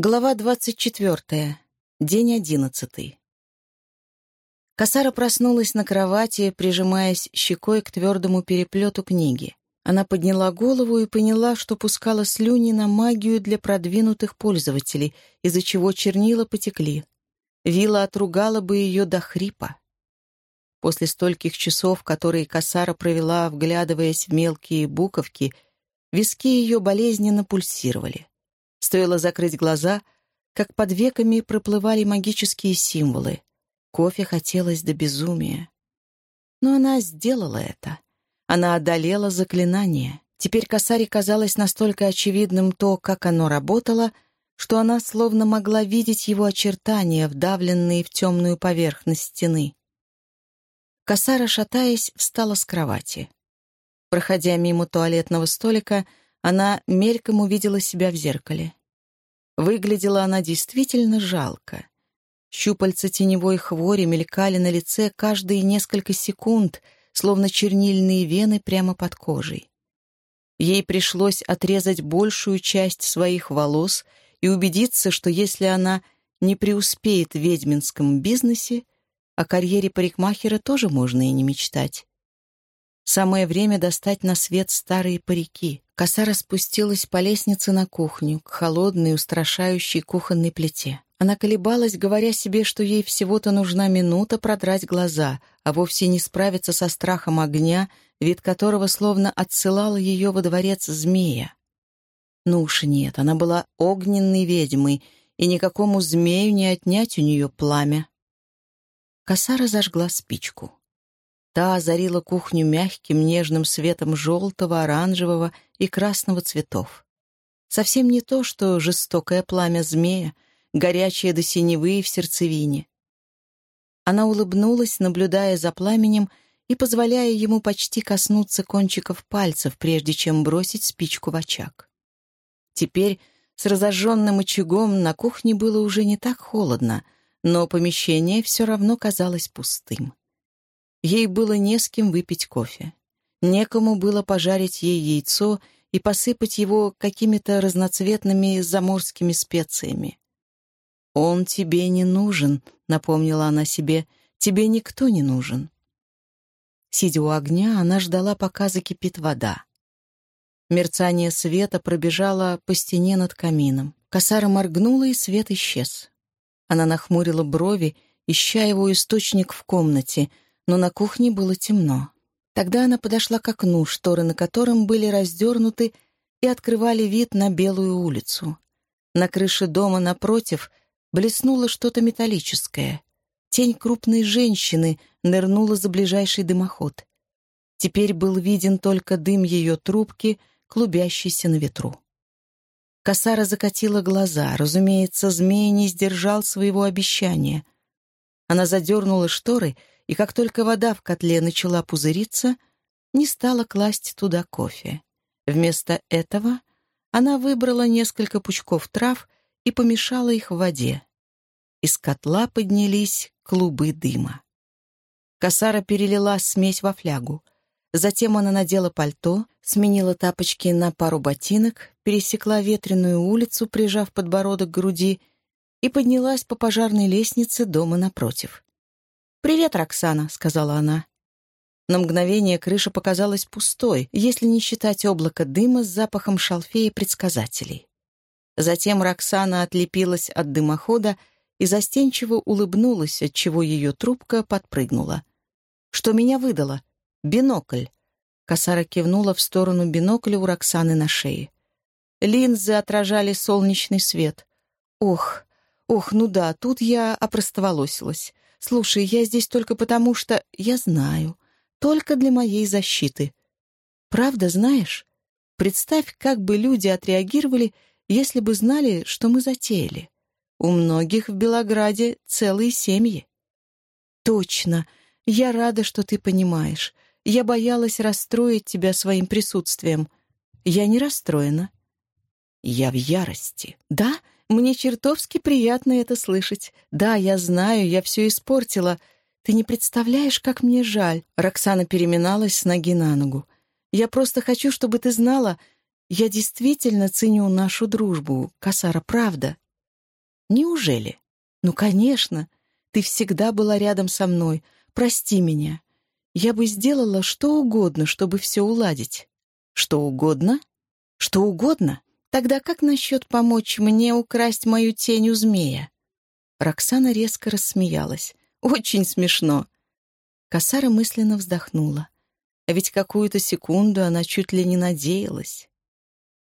Глава двадцать четвертая. День одиннадцатый. Касара проснулась на кровати, прижимаясь щекой к твердому переплету книги. Она подняла голову и поняла, что пускала слюни на магию для продвинутых пользователей, из-за чего чернила потекли. Вилла отругала бы ее до хрипа. После стольких часов, которые Касара провела, вглядываясь в мелкие буковки, виски ее болезненно пульсировали. Стоило закрыть глаза, как под веками проплывали магические символы. Кофе хотелось до безумия. Но она сделала это. Она одолела заклинание. Теперь косаре казалось настолько очевидным то, как оно работало, что она словно могла видеть его очертания, вдавленные в темную поверхность стены. Косара, шатаясь, встала с кровати. Проходя мимо туалетного столика, она мельком увидела себя в зеркале. Выглядела она действительно жалко. Щупальца теневой хвори мелькали на лице каждые несколько секунд, словно чернильные вены прямо под кожей. Ей пришлось отрезать большую часть своих волос и убедиться, что если она не преуспеет в ведьминском бизнесе, о карьере парикмахера тоже можно и не мечтать. Самое время достать на свет старые парики. Коса спустилась по лестнице на кухню, к холодной, устрашающей кухонной плите. Она колебалась, говоря себе, что ей всего-то нужна минута продрать глаза, а вовсе не справиться со страхом огня, вид которого словно отсылал ее во дворец змея. Ну уж нет, она была огненной ведьмой, и никакому змею не отнять у нее пламя. Косара зажгла спичку. Та озарила кухню мягким нежным светом желтого, оранжевого и красного цветов. Совсем не то, что жестокое пламя змея, горячее до синевы в сердцевине. Она улыбнулась, наблюдая за пламенем и позволяя ему почти коснуться кончиков пальцев, прежде чем бросить спичку в очаг. Теперь с разожженным очагом на кухне было уже не так холодно, но помещение все равно казалось пустым. Ей было не с кем выпить кофе. Некому было пожарить ей яйцо и посыпать его какими-то разноцветными заморскими специями. «Он тебе не нужен», — напомнила она себе, — «тебе никто не нужен». Сидя у огня, она ждала, пока закипит вода. Мерцание света пробежало по стене над камином. Косара моргнула, и свет исчез. Она нахмурила брови, ища его источник в комнате — но на кухне было темно. Тогда она подошла к окну, шторы на котором были раздернуты и открывали вид на Белую улицу. На крыше дома напротив блеснуло что-то металлическое. Тень крупной женщины нырнула за ближайший дымоход. Теперь был виден только дым ее трубки, клубящийся на ветру. Косара закатила глаза. Разумеется, змей не сдержал своего обещания. Она задернула шторы и как только вода в котле начала пузыриться, не стала класть туда кофе. Вместо этого она выбрала несколько пучков трав и помешала их в воде. Из котла поднялись клубы дыма. Косара перелила смесь во флягу. Затем она надела пальто, сменила тапочки на пару ботинок, пересекла ветреную улицу, прижав подбородок к груди, и поднялась по пожарной лестнице дома напротив. «Привет, Роксана», — сказала она. На мгновение крыша показалась пустой, если не считать облако дыма с запахом шалфея предсказателей. Затем Роксана отлепилась от дымохода и застенчиво улыбнулась, отчего ее трубка подпрыгнула. «Что меня выдало? Бинокль». Косара кивнула в сторону бинокля у Роксаны на шее. Линзы отражали солнечный свет. «Ох, ох, ну да, тут я опростоволосилась. «Слушай, я здесь только потому, что... Я знаю. Только для моей защиты. Правда, знаешь? Представь, как бы люди отреагировали, если бы знали, что мы затеяли. У многих в Белограде целые семьи». «Точно. Я рада, что ты понимаешь. Я боялась расстроить тебя своим присутствием. Я не расстроена». «Я в ярости». «Да?» Мне чертовски приятно это слышать. Да, я знаю, я все испортила. Ты не представляешь, как мне жаль. Роксана переминалась с ноги на ногу. Я просто хочу, чтобы ты знала, я действительно ценю нашу дружбу, Касара, правда. Неужели? Ну, конечно. Ты всегда была рядом со мной. Прости меня. Я бы сделала что угодно, чтобы все уладить. Что угодно? Что угодно? Тогда как насчет помочь мне украсть мою тень у змея? Роксана резко рассмеялась. Очень смешно. Косара мысленно вздохнула. А ведь какую-то секунду она чуть ли не надеялась.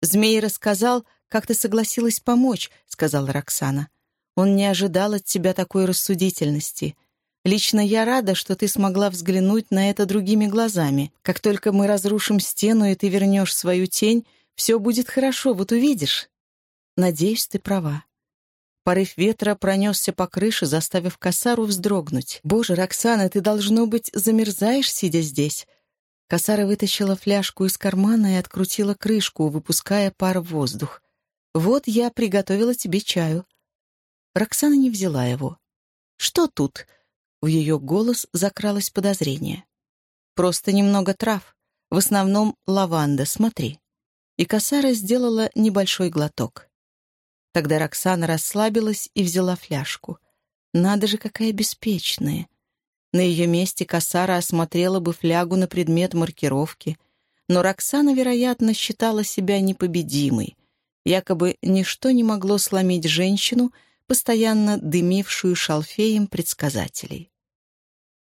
«Змей рассказал, как ты согласилась помочь», — сказала Роксана. «Он не ожидал от тебя такой рассудительности. Лично я рада, что ты смогла взглянуть на это другими глазами. Как только мы разрушим стену, и ты вернешь свою тень, все будет хорошо, вот увидишь». «Надеюсь, ты права». Порыв ветра пронесся по крыше, заставив косару вздрогнуть. «Боже, Роксана, ты, должно быть, замерзаешь, сидя здесь?» Косара вытащила фляжку из кармана и открутила крышку, выпуская пар в воздух. «Вот я приготовила тебе чаю». Роксана не взяла его. «Что тут?» В ее голос закралось подозрение. «Просто немного трав. В основном лаванда, смотри». И Косара сделала небольшой глоток. Тогда Роксана расслабилась и взяла фляжку. «Надо же, какая беспечная!» На ее месте Касара осмотрела бы флягу на предмет маркировки. Но Роксана, вероятно, считала себя непобедимой. Якобы ничто не могло сломить женщину, постоянно дымившую шалфеем предсказателей.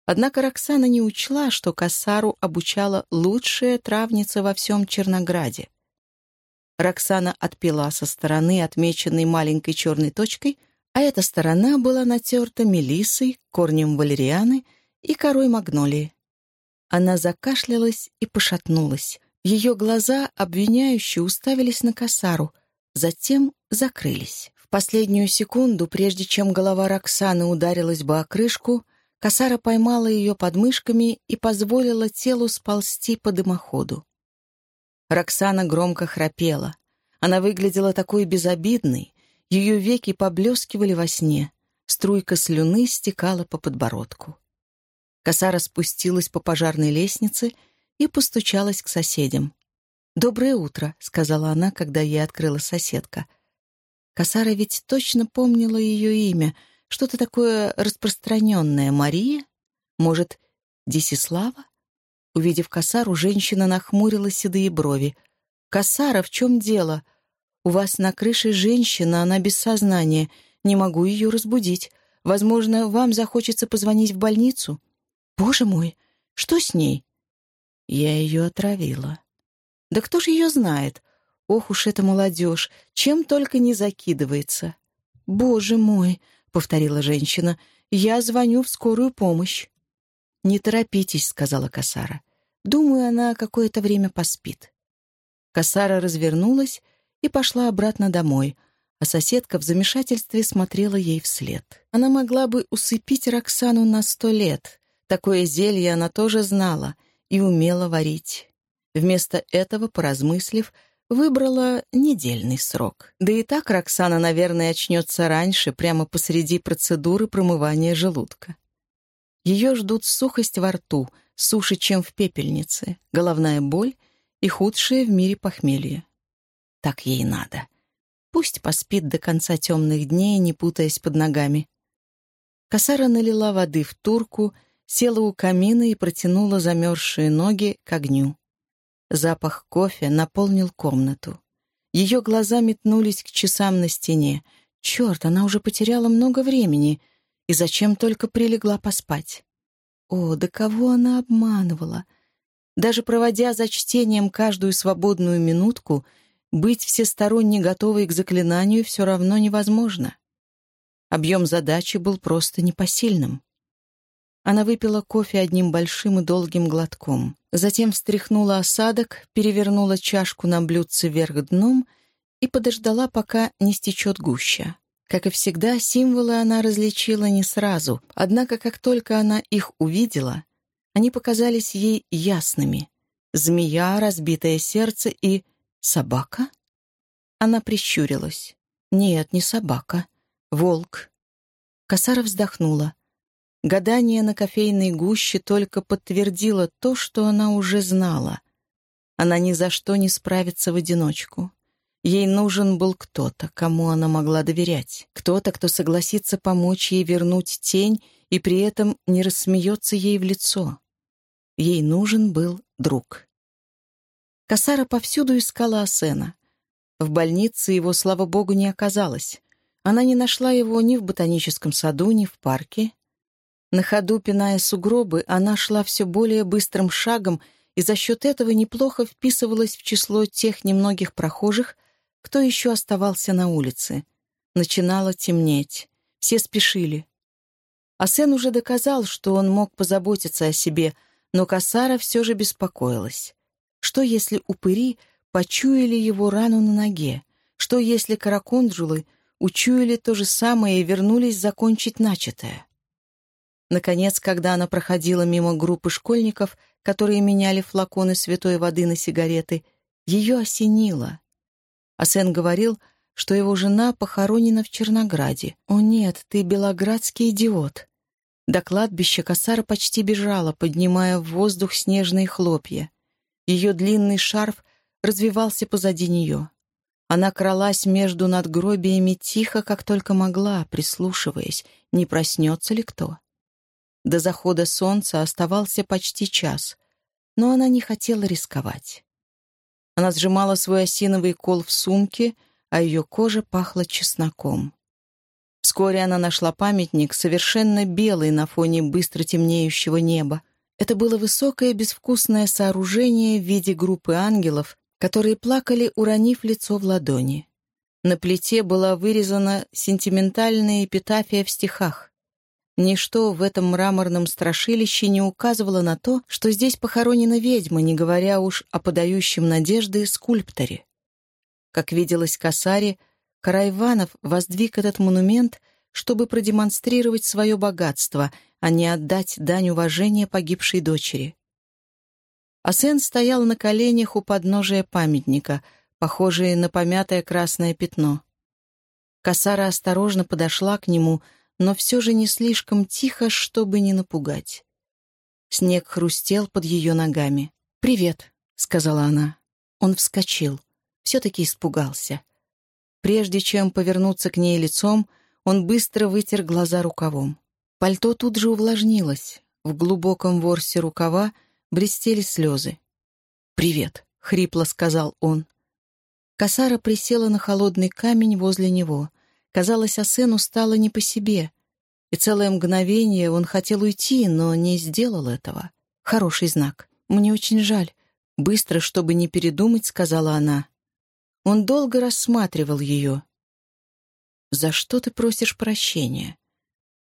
Однако Роксана не учла, что Кассару обучала лучшая травница во всем Чернограде. Роксана отпила со стороны, отмеченной маленькой черной точкой, а эта сторона была натерта мелиссой, корнем валерианы и корой магнолии. Она закашлялась и пошатнулась. Ее глаза, обвиняющие, уставились на косару, затем закрылись. В последнюю секунду, прежде чем голова Роксаны ударилась бы о крышку, косара поймала ее подмышками и позволила телу сползти по дымоходу. Роксана громко храпела. Она выглядела такой безобидной, ее веки поблескивали во сне, струйка слюны стекала по подбородку. Косара спустилась по пожарной лестнице и постучалась к соседям. «Доброе утро», — сказала она, когда ей открыла соседка. Косара ведь точно помнила ее имя, что-то такое распространенное. Мария? Может, Десислава? Увидев Косару, женщина нахмурила седые брови. «Косара, в чем дело?» У вас на крыше женщина, она без сознания. Не могу ее разбудить. Возможно, вам захочется позвонить в больницу. Боже мой, что с ней? Я ее отравила. Да кто же ее знает? Ох уж эта молодежь, чем только не закидывается. Боже мой, — повторила женщина, — я звоню в скорую помощь. «Не торопитесь», — сказала Касара. «Думаю, она какое-то время поспит». Касара развернулась и пошла обратно домой, а соседка в замешательстве смотрела ей вслед. Она могла бы усыпить Роксану на сто лет. Такое зелье она тоже знала и умела варить. Вместо этого, поразмыслив, выбрала недельный срок. Да и так Роксана, наверное, очнется раньше, прямо посреди процедуры промывания желудка. Ее ждут сухость во рту, суше, чем в пепельнице, головная боль и худшее в мире похмелье. Так ей надо. Пусть поспит до конца темных дней, не путаясь под ногами. Косара налила воды в турку, села у камина и протянула замерзшие ноги к огню. Запах кофе наполнил комнату. Ее глаза метнулись к часам на стене. Черт, она уже потеряла много времени. И зачем только прилегла поспать? О, да кого она обманывала? Даже проводя за чтением каждую свободную минутку, быть всесторонне готовой к заклинанию все равно невозможно. Объем задачи был просто непосильным. Она выпила кофе одним большим и долгим глотком. Затем встряхнула осадок, перевернула чашку на блюдце вверх дном и подождала, пока не стечет гуща. Как и всегда, символы она различила не сразу, однако как только она их увидела, они показались ей ясными. Змея, разбитое сердце и «Собака?» Она прищурилась. «Нет, не собака. Волк». Косара вздохнула. Гадание на кофейной гуще только подтвердило то, что она уже знала. Она ни за что не справится в одиночку. Ей нужен был кто-то, кому она могла доверять. Кто-то, кто согласится помочь ей вернуть тень и при этом не рассмеется ей в лицо. Ей нужен был друг. Касара повсюду искала Асена. В больнице его, слава богу, не оказалось. Она не нашла его ни в ботаническом саду, ни в парке. На ходу, пиная сугробы, она шла все более быстрым шагом и за счет этого неплохо вписывалась в число тех немногих прохожих, кто еще оставался на улице. Начинало темнеть. Все спешили. Асен уже доказал, что он мог позаботиться о себе, но Касара все же беспокоилась. Что, если упыри почуяли его рану на ноге? Что, если караконджулы учуяли то же самое и вернулись закончить начатое? Наконец, когда она проходила мимо группы школьников, которые меняли флаконы святой воды на сигареты, ее осенило. Асен говорил, что его жена похоронена в Чернограде. «О нет, ты белоградский идиот!» До кладбища Косара почти бежала, поднимая в воздух снежные хлопья. Ее длинный шарф развивался позади нее. Она кралась между надгробиями тихо, как только могла, прислушиваясь, не проснется ли кто. До захода солнца оставался почти час, но она не хотела рисковать. Она сжимала свой осиновый кол в сумке, а ее кожа пахла чесноком. Вскоре она нашла памятник, совершенно белый на фоне быстро темнеющего неба. Это было высокое безвкусное сооружение в виде группы ангелов, которые плакали, уронив лицо в ладони. На плите была вырезана сентиментальная эпитафия в стихах. Ничто в этом мраморном страшилище не указывало на то, что здесь похоронена ведьма, не говоря уж о подающем надежды скульпторе. Как виделось Касаре, Карайванов воздвиг этот монумент, чтобы продемонстрировать свое богатство, а не отдать дань уважения погибшей дочери. Асен стоял на коленях у подножия памятника, похожее на помятое красное пятно. Касара осторожно подошла к нему, но все же не слишком тихо, чтобы не напугать. Снег хрустел под ее ногами. «Привет», — сказала она. Он вскочил. Все-таки испугался. Прежде чем повернуться к ней лицом, он быстро вытер глаза рукавом. Пальто тут же увлажнилось. В глубоком ворсе рукава блестели слезы. «Привет», — хрипло сказал он. Косара присела на холодный камень возле него. Казалось, Асену стало не по себе. И целое мгновение он хотел уйти, но не сделал этого. Хороший знак. «Мне очень жаль». Быстро, чтобы не передумать, сказала она. Он долго рассматривал ее. «За что ты просишь прощения?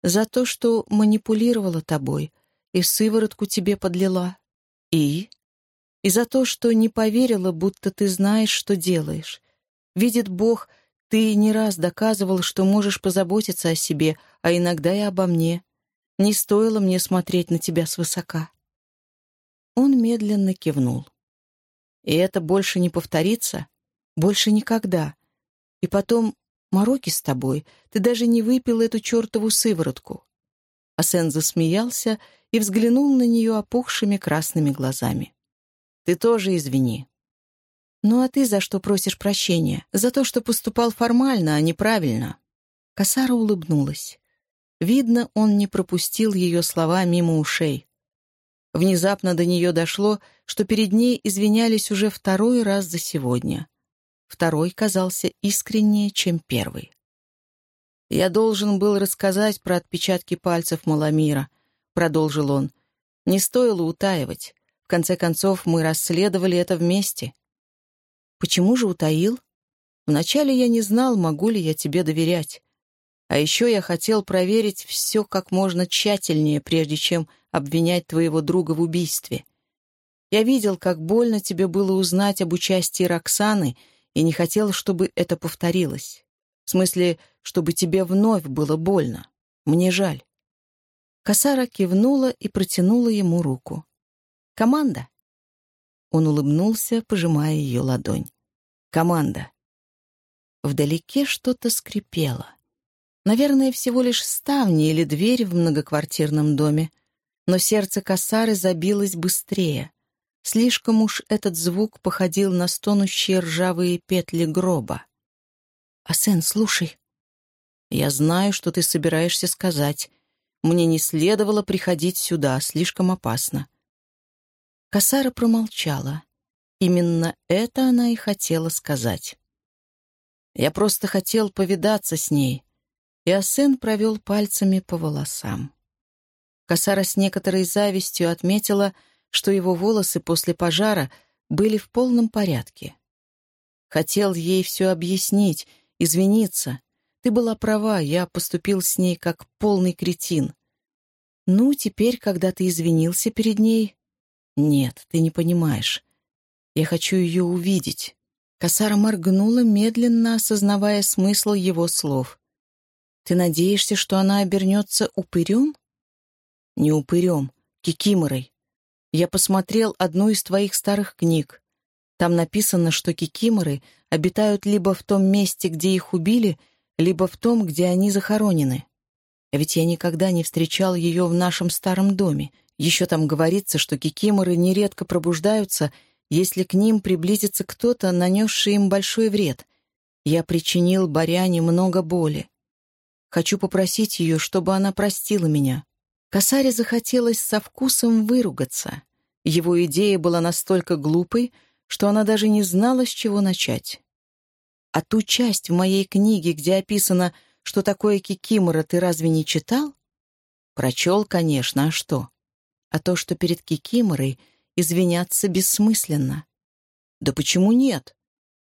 За то, что манипулировала тобой и сыворотку тебе подлила? И? И за то, что не поверила, будто ты знаешь, что делаешь? Видит Бог — ты не раз доказывал, что можешь позаботиться о себе, а иногда и обо мне. Не стоило мне смотреть на тебя свысока». Он медленно кивнул. «И это больше не повторится? Больше никогда. И потом, мороки с тобой, ты даже не выпил эту чертову сыворотку». Асен засмеялся и взглянул на нее опухшими красными глазами. «Ты тоже извини. «Ну а ты за что просишь прощения? За то, что поступал формально, а неправильно?» Косара улыбнулась. Видно, он не пропустил ее слова мимо ушей. Внезапно до нее дошло, что перед ней извинялись уже второй раз за сегодня. Второй казался искреннее, чем первый. «Я должен был рассказать про отпечатки пальцев Маламира», — продолжил он. «Не стоило утаивать. В конце концов, мы расследовали это вместе. Почему же утаил? Вначале я не знал, могу ли я тебе доверять. А еще я хотел проверить все как можно тщательнее, прежде чем обвинять твоего друга в убийстве. Я видел, как больно тебе было узнать об участии Роксаны, и не хотел, чтобы это повторилось. В смысле, чтобы тебе вновь было больно. Мне жаль». Косара кивнула и протянула ему руку. «Команда?» Он улыбнулся, пожимая ее ладонь. «Команда». Вдалеке что-то скрипело. Наверное, всего лишь ставни или дверь в многоквартирном доме. Но сердце Касары забилось быстрее. Слишком уж этот звук походил на стонущие ржавые петли гроба. «Асен, слушай». «Я знаю, что ты собираешься сказать. Мне не следовало приходить сюда, слишком опасно». Касара промолчала. Именно это она и хотела сказать. Я просто хотел повидаться с ней. И Асен провел пальцами по волосам. Касара с некоторой завистью отметила, что его волосы после пожара были в полном порядке. Хотел ей все объяснить, извиниться. Ты была права, я поступил с ней как полный кретин. Ну, теперь, когда ты извинился перед ней... Нет, ты не понимаешь. Я хочу ее увидеть. Касара моргнула, медленно осознавая смысл его слов. «Ты надеешься, что она обернется упырем?» «Не упырем, кикиморой. Я посмотрел одну из твоих старых книг. Там написано, что кикиморы обитают либо в том месте, где их убили, либо в том, где они захоронены. А ведь я никогда не встречал ее в нашем старом доме. Еще там говорится, что кикиморы нередко пробуждаются — если к ним приблизится кто-то, нанесший им большой вред. Я причинил Баряне много боли. Хочу попросить ее, чтобы она простила меня. Косаре захотелось со вкусом выругаться. Его идея была настолько глупой, что она даже не знала, с чего начать. А ту часть в моей книге, где описано, что такое кикимора, ты разве не читал? Прочел, конечно, а что? А то, что перед кикиморой извиняться бессмысленно. Да почему нет?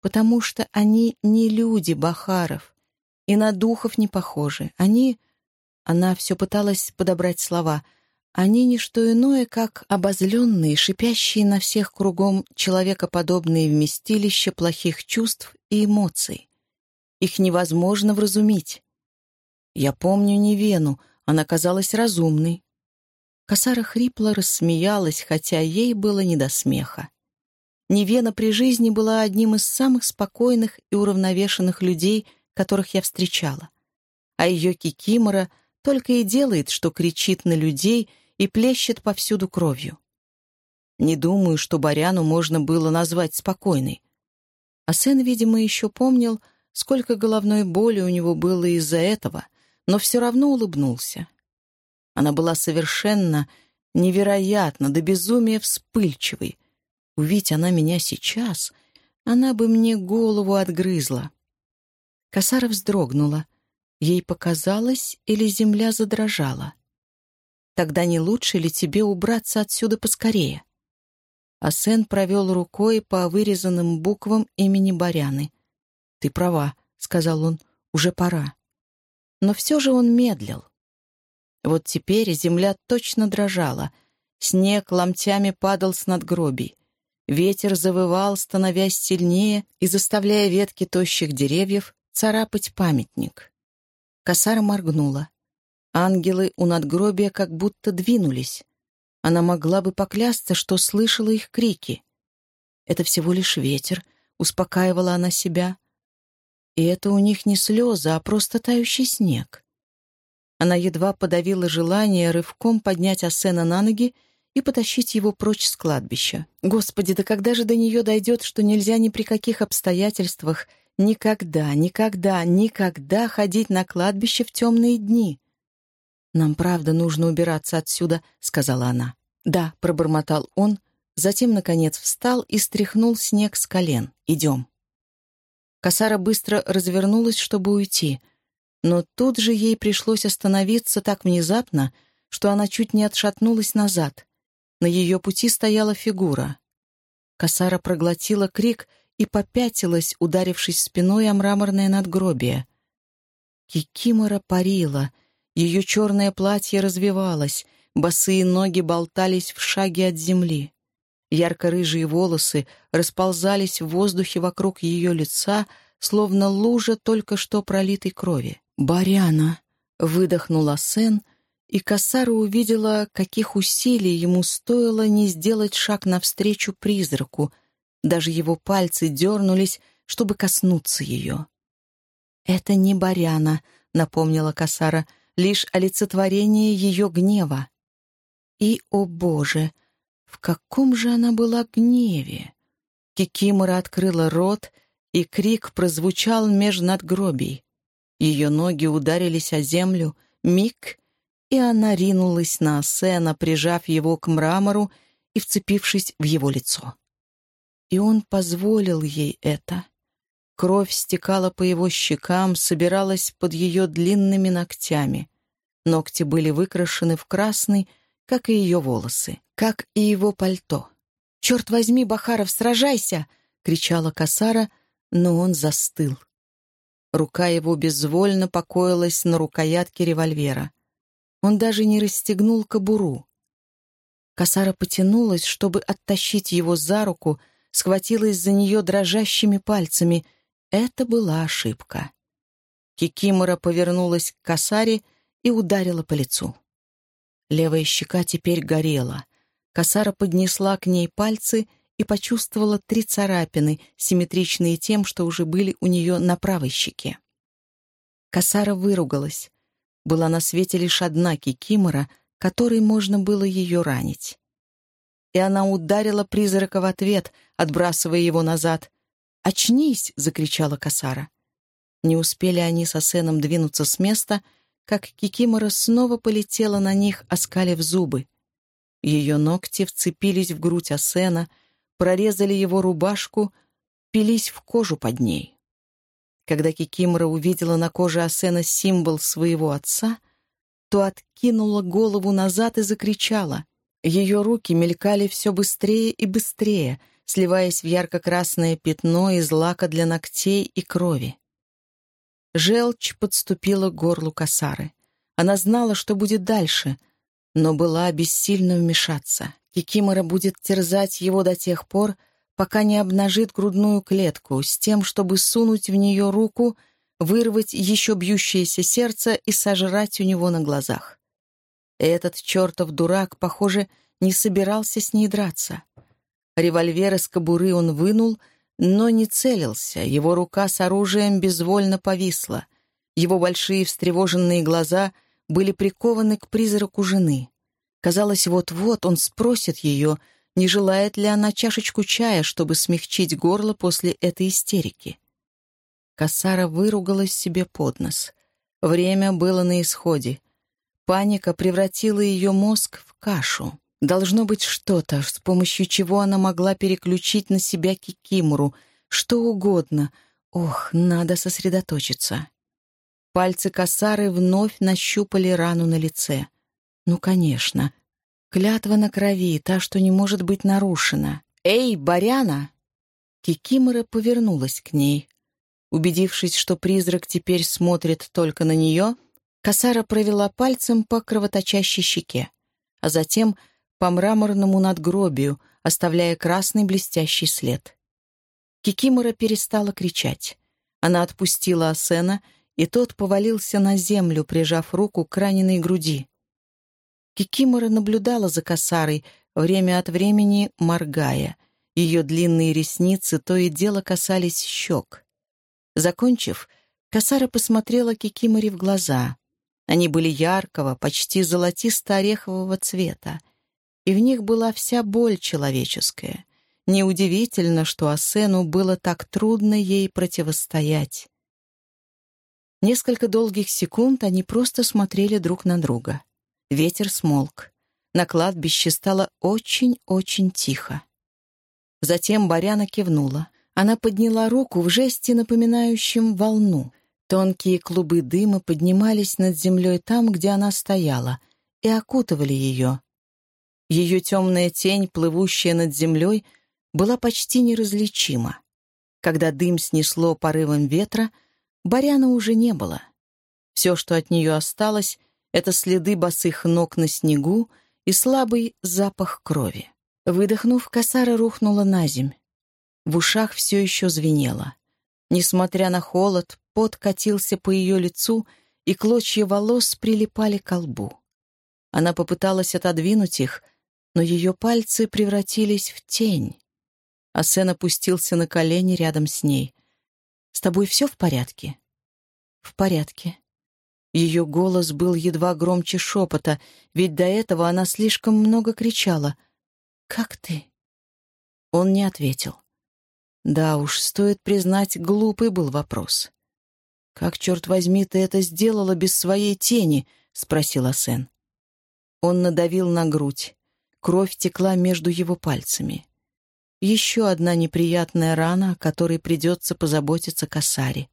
Потому что они не люди Бахаров и на духов не похожи. Они... Она все пыталась подобрать слова. Они не что иное, как обозленные, шипящие на всех кругом человекоподобные вместилища плохих чувств и эмоций. Их невозможно вразумить. Я помню Невену, она казалась разумной, Косара хрипло рассмеялась, хотя ей было не до смеха. Невена при жизни была одним из самых спокойных и уравновешенных людей, которых я встречала. А ее кикимора только и делает, что кричит на людей и плещет повсюду кровью. Не думаю, что Баряну можно было назвать спокойной. А сын, видимо, еще помнил, сколько головной боли у него было из-за этого, но все равно улыбнулся. Она была совершенно невероятно, до безумия вспыльчивой. Увидь она меня сейчас, она бы мне голову отгрызла. Косара вздрогнула. Ей показалось, или земля задрожала. Тогда не лучше ли тебе убраться отсюда поскорее? Асен провел рукой по вырезанным буквам имени Баряны. «Ты права», — сказал он, — «уже пора». Но все же он медлил. Вот теперь земля точно дрожала. Снег ломтями падал с надгробий. Ветер завывал, становясь сильнее и заставляя ветки тощих деревьев царапать памятник. Косара моргнула. Ангелы у надгробия как будто двинулись. Она могла бы поклясться, что слышала их крики. «Это всего лишь ветер», — успокаивала она себя. «И это у них не слезы, а просто тающий снег». Она едва подавила желание рывком поднять Асена на ноги и потащить его прочь с кладбища. Господи, да когда же до нее дойдет, что нельзя ни при каких обстоятельствах никогда, никогда, никогда ходить на кладбище в темные дни? «Нам правда нужно убираться отсюда», — сказала она. «Да», — пробормотал он, затем, наконец, встал и стряхнул снег с колен. «Идем». Косара быстро развернулась, чтобы уйти — но тут же ей пришлось остановиться так внезапно, что она чуть не отшатнулась назад. На ее пути стояла фигура. Косара проглотила крик и попятилась, ударившись спиной о мраморное надгробие. Кикимора парила, ее черное платье развивалось, босые ноги болтались в шаге от земли. Ярко-рыжие волосы расползались в воздухе вокруг ее лица, словно лужа только что пролитой крови. «Баряна!» — выдохнула Сен, и Кассара увидела, каких усилий ему стоило не сделать шаг навстречу призраку. Даже его пальцы дернулись, чтобы коснуться ее. «Это не Баряна», — напомнила Кассара, — «лишь олицетворение ее гнева». И, о боже, В каком же она была гневе? Кикимора открыла рот, и крик прозвучал меж надгробий. Ее ноги ударились о землю, миг, и она ринулась на Асена, прижав его к мрамору и вцепившись в его лицо. И он позволил ей это. Кровь стекала по его щекам, собиралась под ее длинными ногтями. Ногти были выкрашены в красный, как и ее волосы, как и его пальто. «Черт возьми, Бахаров, сражайся!» — кричала Касара, но он застыл. Рука его безвольно покоилась на рукоятке револьвера. Он даже не расстегнул кобуру. Касара потянулась, чтобы оттащить его за руку, схватилась за нее дрожащими пальцами. Это была ошибка. Кикимора повернулась к Касаре и ударила по лицу. Левая щека теперь горела. Касара поднесла к ней пальцы и почувствовала три царапины, симметричные тем, что уже были у нее на правой щеке. Касара выругалась. Была на свете лишь одна кикимора, которой можно было ее ранить. И она ударила призрака в ответ, отбрасывая его назад. «Очнись!» — закричала Касара. Не успели они со Сеном двинуться с места, как Кикимора снова полетела на них, оскалив зубы. Ее ногти вцепились в грудь Асена, прорезали его рубашку, пились в кожу под ней. Когда Кикимора увидела на коже Асена символ своего отца, то откинула голову назад и закричала. Ее руки мелькали все быстрее и быстрее, сливаясь в ярко-красное пятно из лака для ногтей и крови. Желчь подступила к горлу косары. Она знала, что будет дальше, но была бессильна вмешаться. Кикимора будет терзать его до тех пор, пока не обнажит грудную клетку, с тем, чтобы сунуть в нее руку, вырвать еще бьющееся сердце и сожрать у него на глазах. Этот чертов дурак, похоже, не собирался с ней драться. Револьвер из кобуры он вынул, но не целился, его рука с оружием безвольно повисла. Его большие встревоженные глаза были прикованы к призраку жены. Казалось, вот-вот он спросит ее — не желает ли она чашечку чая, чтобы смягчить горло после этой истерики. Кассара выругалась себе под нос. Время было на исходе. Паника превратила ее мозг в кашу. Должно быть что-то, с помощью чего она могла переключить на себя Кикимору, что угодно. Ох, надо сосредоточиться. Пальцы Кассары вновь нащупали рану на лице. Ну, конечно, Клятва на крови, та, что не может быть нарушена. «Эй, Баряна!» Кикимора повернулась к ней. Убедившись, что призрак теперь смотрит только на нее, Касара провела пальцем по кровоточащей щеке, а затем по мраморному надгробию, оставляя красный блестящий след. Кикимора перестала кричать. Она отпустила Асена, и тот повалился на землю, прижав руку к раненой груди. Кикимора наблюдала за косарой, время от времени моргая. Ее длинные ресницы то и дело касались щек. Закончив, косара посмотрела Кикиморе в глаза. Они были яркого, почти золотисто-орехового цвета, и в них была вся боль человеческая. Неудивительно, что Асену было так трудно ей противостоять. Несколько долгих секунд они просто смотрели друг на друга. Ветер смолк. На кладбище стало очень-очень тихо. Затем Баряна кивнула. Она подняла руку в жесте, напоминающем волну. Тонкие клубы дыма поднимались над землей там, где она стояла, и окутывали ее. Ее темная тень, плывущая над землей, была почти неразличима. Когда дым снесло порывом ветра, Баряна уже не было. Все, что от нее осталось — это следы босых ног на снегу и слабый запах крови. Выдохнув, косара рухнула на земь. В ушах все еще звенело. Несмотря на холод, пот катился по ее лицу, и клочья волос прилипали к лбу. Она попыталась отодвинуть их, но ее пальцы превратились в тень. Асен опустился на колени рядом с ней. «С тобой все в порядке?» «В порядке», ее голос был едва громче шепота, ведь до этого она слишком много кричала. «Как ты?» Он не ответил. Да уж, стоит признать, глупый был вопрос. «Как, черт возьми, ты это сделала без своей тени?» — спросила Сен. Он надавил на грудь. Кровь текла между его пальцами. Еще одна неприятная рана, о которой придется позаботиться косаре.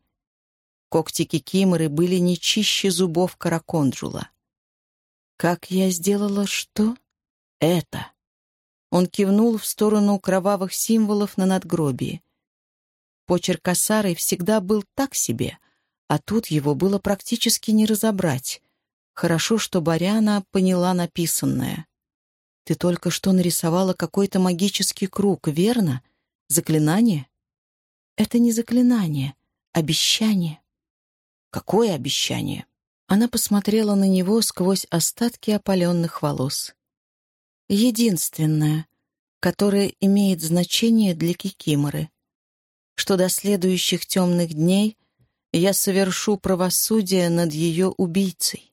Когти кикиморы были не чище зубов караконджула. «Как я сделала что?» «Это». Он кивнул в сторону кровавых символов на надгробии. Почерк косары всегда был так себе, а тут его было практически не разобрать. Хорошо, что Баряна поняла написанное. Ты только что нарисовала какой-то магический круг, верно? Заклинание? Это не заклинание, обещание. Какое обещание? Она посмотрела на него сквозь остатки опаленных волос. Единственное, которое имеет значение для Кикиморы, что до следующих темных дней я совершу правосудие над ее убийцей.